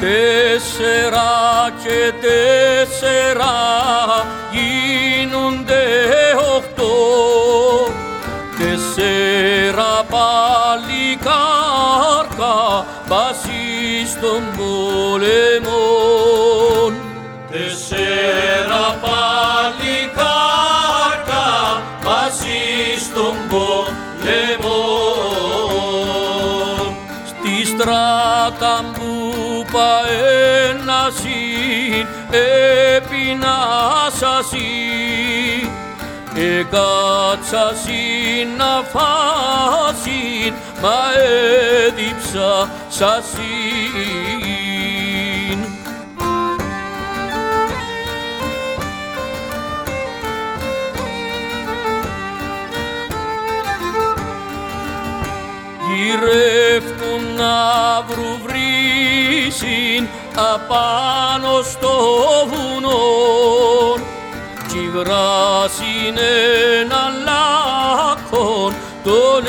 τέσσερα και τέσσερα γίνονται οχτώ. Τέσσερα παλικάρκα πασί στον πόλεμο τέσσερα παλικάρκα πασί στον πόλεμο στη στράτα που παένασιν επινάσασιν εκάτσασιν να φάσιν μα έδιψα σασιν γυρεύτουν να βρουσιν απάνω στο βουνό κι βράσιν έναν λάκκον των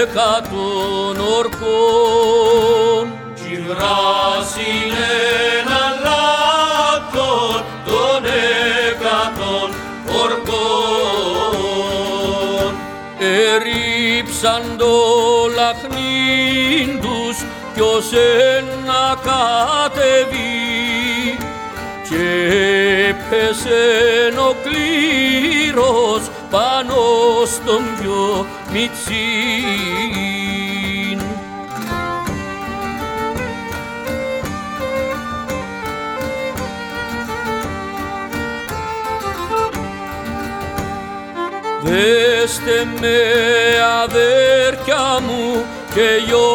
εκατόν ορκών κι βράσιν έναν λάκκον των εκατόν ορκών ερίψαν το λαχνίν τους ποιος ένα κατεβεί και έπεσε ο κλήρος πάνω στον πιο μητσίν. Δέστε με αδέρφια μου και γιο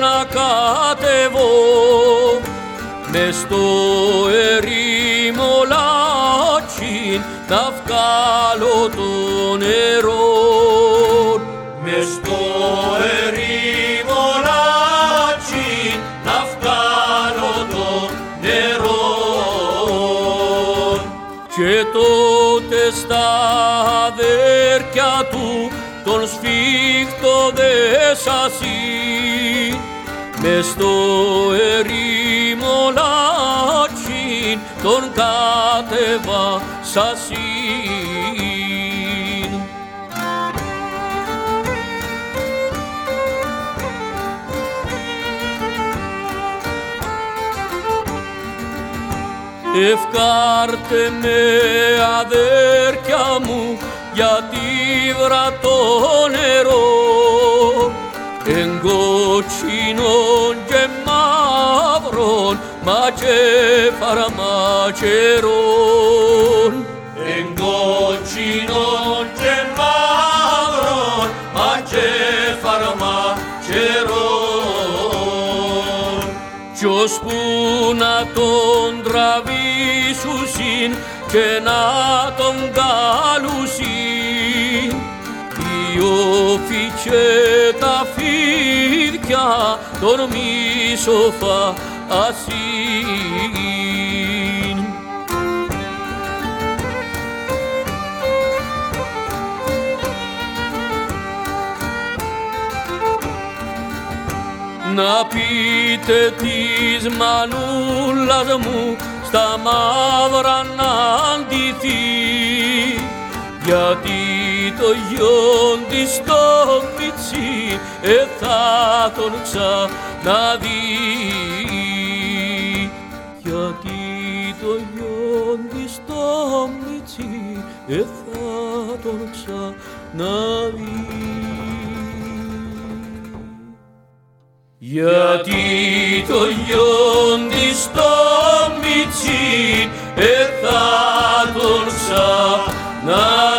να κατεβώ μες στο ερημολάτσι να βγάλω το νερό. Μες στο ερημολάτσι να βγάλω το νερό. Και τότε στα αδέρφια του τον σφίχτο δέσασι μες στο ερημολάτσι τον κατεβάσασιν. Ευκάρτε με αδέρφια μου γιατί βρατώ νερό εγκότσινον και μαύρον μα και παραματσερών εγκότσινον και μαύρον μα και παραματσερών κι ώσπου να τον τραβήσουσιν και να τον καλουσιν οι όφοι και τα φίδια τον μισοφα ασύν. Να πείτε της μανούλας μου στα μαύρα να αντιθεί γιατί το γιον της το πιτσί ε, θα τον ξαναδεί. Γιατί το γιον της το πιτσί ε, θα τον ξαναδεί. Γιατί το γιον της το πιτσί ε, θα τον ξαναδεί.